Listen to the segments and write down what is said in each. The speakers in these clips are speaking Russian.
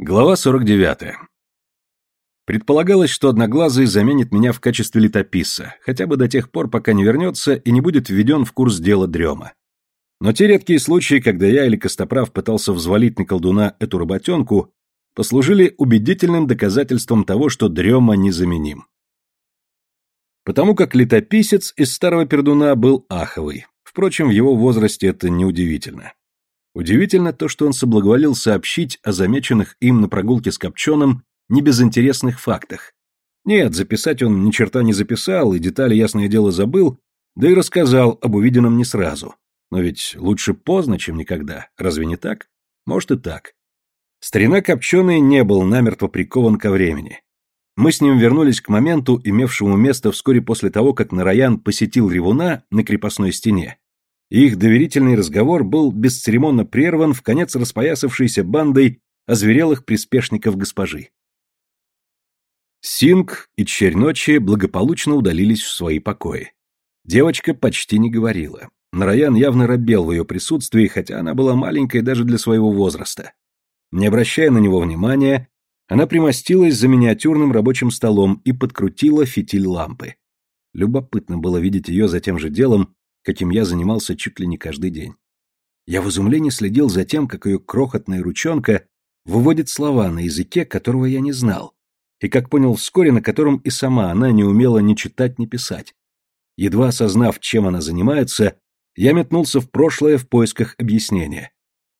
Глава 49. Предполагалось, что Одноглазый заменит меня в качестве летописца, хотя бы до тех пор, пока не вернется и не будет введен в курс дела дрема. Но те редкие случаи, когда я или Костоправ пытался взвалить на колдуна эту работенку, послужили убедительным доказательством того, что дрема незаменим. Потому как летописец из старого пердуна был аховый. Впрочем, в его возрасте это неудивительно. Удивительно то, что он соблаговолил сообщить о замеченных им на прогулке с Копченым небезынтересных фактах. Нет, записать он ни черта не записал, и детали, ясное дело, забыл, да и рассказал об увиденном не сразу. Но ведь лучше поздно, чем никогда, разве не так? Может и так. Старина Копченый не был намертво прикован ко времени. Мы с ним вернулись к моменту, имевшему место вскоре после того, как Нараян посетил Ревуна на крепостной стене их доверительный разговор был бесцеремонно прерван в конец распоясавшейся бандой озверелых приспешников госпожи. Синг и Черь ночи благополучно удалились в свои покои. Девочка почти не говорила. Нараян явно робел в ее присутствии, хотя она была маленькой даже для своего возраста. Не обращая на него внимания, она примостилась за миниатюрным рабочим столом и подкрутила фитиль лампы. Любопытно было видеть ее за тем же делом, каким я занимался чуть ли не каждый день. Я в изумлении следил за тем, как ее крохотная ручонка выводит слова на языке, которого я не знал, и, как понял вскоре, на котором и сама она не умела ни читать, ни писать. Едва осознав, чем она занимается, я метнулся в прошлое в поисках объяснения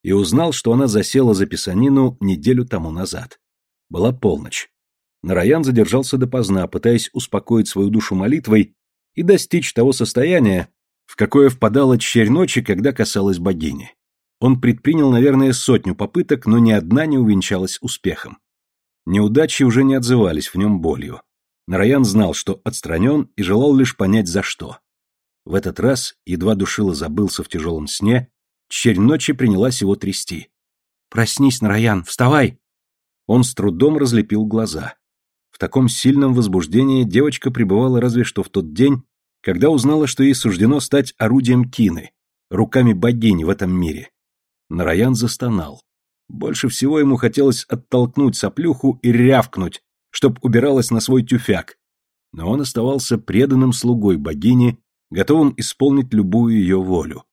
и узнал, что она засела за писанину неделю тому назад. Была полночь. Нараян задержался допоздна, пытаясь успокоить свою душу молитвой и достичь того состояния, в какое впадала черь ночи, когда касалась богини. Он предпринял, наверное, сотню попыток, но ни одна не увенчалась успехом. Неудачи уже не отзывались в нем болью. Нараян знал, что отстранен и желал лишь понять, за что. В этот раз, едва душило забылся в тяжелом сне, черь ночи принялась его трясти. «Проснись, Нараян, вставай!» Он с трудом разлепил глаза. В таком сильном возбуждении девочка пребывала разве что в тот день, когда узнала, что ей суждено стать орудием Кины, руками богини в этом мире. Нараян застонал. Больше всего ему хотелось оттолкнуть соплюху и рявкнуть, чтоб убиралась на свой тюфяк. Но он оставался преданным слугой богини, готовым исполнить любую ее волю.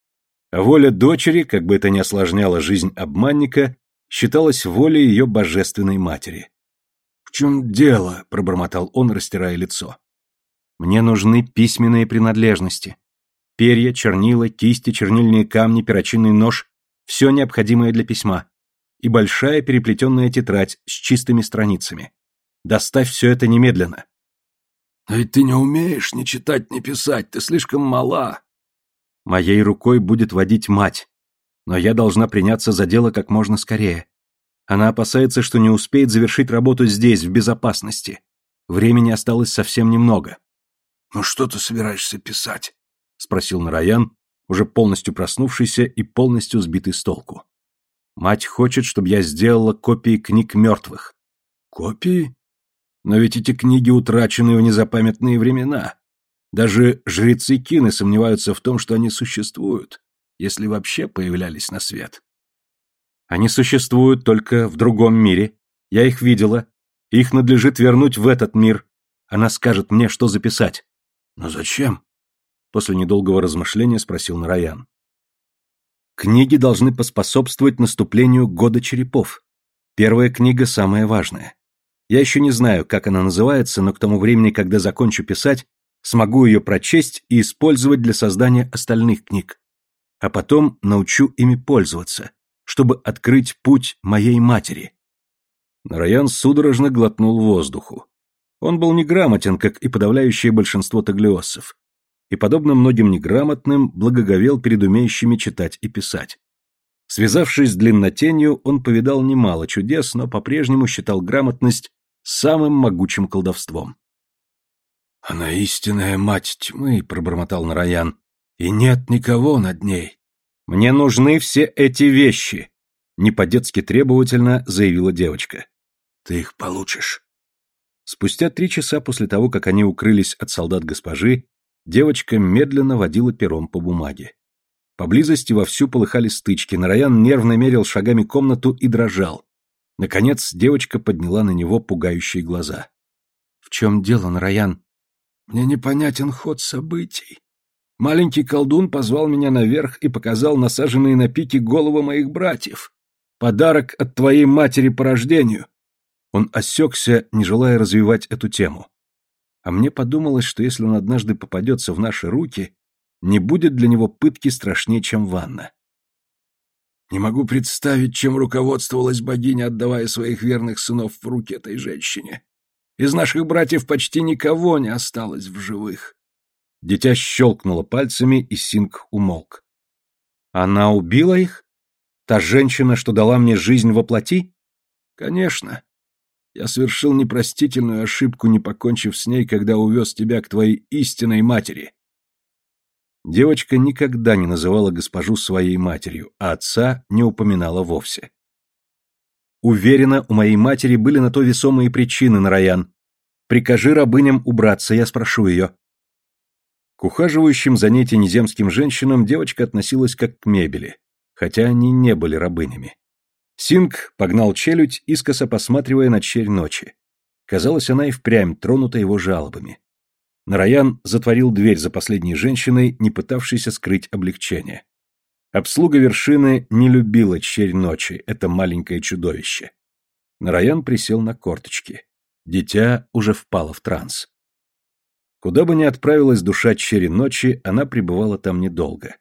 А воля дочери, как бы это ни осложняло жизнь обманника, считалась волей ее божественной матери. «В чем дело?» — пробормотал он, растирая лицо. Мне нужны письменные принадлежности. Перья, чернила, кисти, чернильные камни, перочинный нож — все необходимое для письма. И большая переплетенная тетрадь с чистыми страницами. Доставь все это немедленно. Но ведь ты не умеешь ни читать, ни писать, ты слишком мала. Моей рукой будет водить мать. Но я должна приняться за дело как можно скорее. Она опасается, что не успеет завершить работу здесь, в безопасности. Времени осталось совсем немного. «Ну что ты собираешься писать?» — спросил Нараян, уже полностью проснувшийся и полностью сбитый с толку. «Мать хочет, чтобы я сделала копии книг мертвых». «Копии? Но ведь эти книги утрачены в незапамятные времена. Даже жрецы Кины сомневаются в том, что они существуют, если вообще появлялись на свет». «Они существуют только в другом мире. Я их видела. Их надлежит вернуть в этот мир. Она скажет мне, что записать». «Но зачем?» После недолгого размышления спросил Нараян. Книги должны поспособствовать наступлению года черепов. Первая книга самая важная. Я еще не знаю, как она называется, но к тому времени, когда закончу писать, смогу ее прочесть и использовать для создания остальных книг. А потом научу ими пользоваться, чтобы открыть путь моей матери. Нараян судорожно глотнул воздуху. Он был неграмотен, как и подавляющее большинство таглиоссов, и, подобно многим неграмотным, благоговел перед умеющими читать и писать. Связавшись с длиннотенью, он повидал немало чудес, но по-прежнему считал грамотность самым могучим колдовством. «Она истинная мать тьмы», — пробормотал Нараян, — «и нет никого над ней». «Мне нужны все эти вещи», — не по-детски требовательно заявила девочка. «Ты их получишь». Спустя три часа после того, как они укрылись от солдат госпожи, девочка медленно водила пером по бумаге. Поблизости вовсю полыхали стычки, Нараян нервно мерил шагами комнату и дрожал. Наконец девочка подняла на него пугающие глаза. «В чем дело, Нараян?» «Мне непонятен ход событий. Маленький колдун позвал меня наверх и показал насаженные на пике головы моих братьев. Подарок от твоей матери по рождению». Он осекся, не желая развивать эту тему. А мне подумалось, что если он однажды попадется в наши руки, не будет для него пытки страшнее, чем ванна. Не могу представить, чем руководствовалась богиня, отдавая своих верных сынов в руки этой женщине. Из наших братьев почти никого не осталось в живых. Дитя щелкнуло пальцами, и Синг умолк. Она убила их? Та женщина, что дала мне жизнь во плоти? Конечно. Я совершил непростительную ошибку, не покончив с ней, когда увез тебя к твоей истинной матери. Девочка никогда не называла госпожу своей матерью, а отца не упоминала вовсе. Уверена, у моей матери были на то весомые причины, Нараян. Прикажи рабыням убраться, я спрошу ее. К ухаживающим за ней тенеземским женщинам девочка относилась как к мебели, хотя они не были рабынями. Синг погнал челюдь, искоса посматривая на черь ночи. Казалось, она и впрямь тронута его жалобами. Нараян затворил дверь за последней женщиной, не пытавшейся скрыть облегчение. Обслуга вершины не любила черь ночи, это маленькое чудовище. Нараян присел на корточки. Дитя уже впало в транс. Куда бы ни отправилась душа черри ночи, она пребывала там недолго.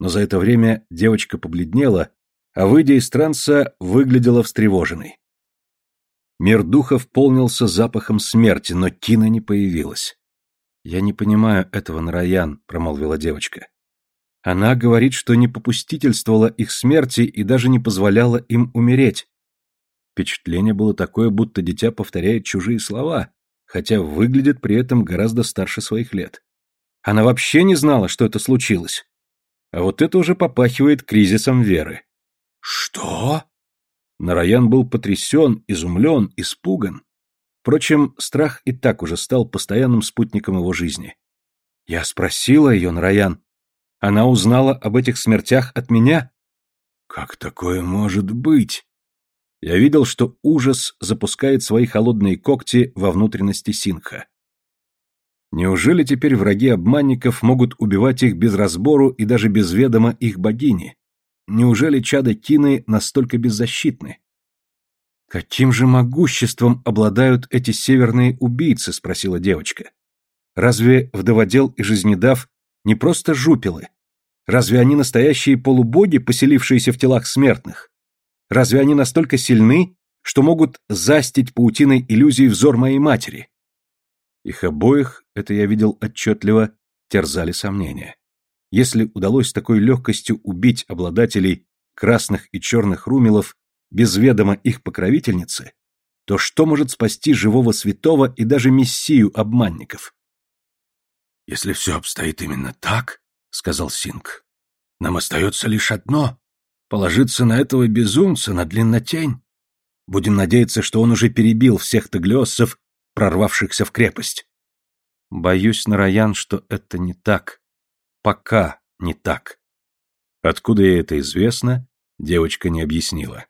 Но за это время девочка побледнела, а, выйдя из транса, выглядела встревоженной. Мир духов полнился запахом смерти, но Кина не появилась. «Я не понимаю этого, Нараян», — промолвила девочка. «Она говорит, что не попустительствовала их смерти и даже не позволяла им умереть». Впечатление было такое, будто дитя повторяет чужие слова, хотя выглядит при этом гораздо старше своих лет. Она вообще не знала, что это случилось. А вот это уже попахивает кризисом веры. «Что?» Нараян был потрясен, изумлен, испуган. Впрочем, страх и так уже стал постоянным спутником его жизни. Я спросила ее, Нараян. Она узнала об этих смертях от меня? Как такое может быть? Я видел, что ужас запускает свои холодные когти во внутренности Синха. Неужели теперь враги обманников могут убивать их без разбору и даже без ведома их богини? Неужели чада Кины настолько беззащитны? «Каким же могуществом обладают эти северные убийцы?» — спросила девочка. «Разве вдоводел и жизнедав не просто жупелы? Разве они настоящие полубоги, поселившиеся в телах смертных? Разве они настолько сильны, что могут застить паутиной иллюзий взор моей матери?» Их обоих, это я видел отчетливо, терзали сомнения. Если удалось такой легкостью убить обладателей красных и черных румелов, без ведома их покровительницы, то что может спасти живого святого и даже мессию обманников? «Если все обстоит именно так, — сказал Синг, — нам остается лишь одно — положиться на этого безумца, на длиннотень. Будем надеяться, что он уже перебил всех таглиоссов, прорвавшихся в крепость. Боюсь, Нараян, что это не так. Пока не так. Откуда ей это известно, девочка не объяснила.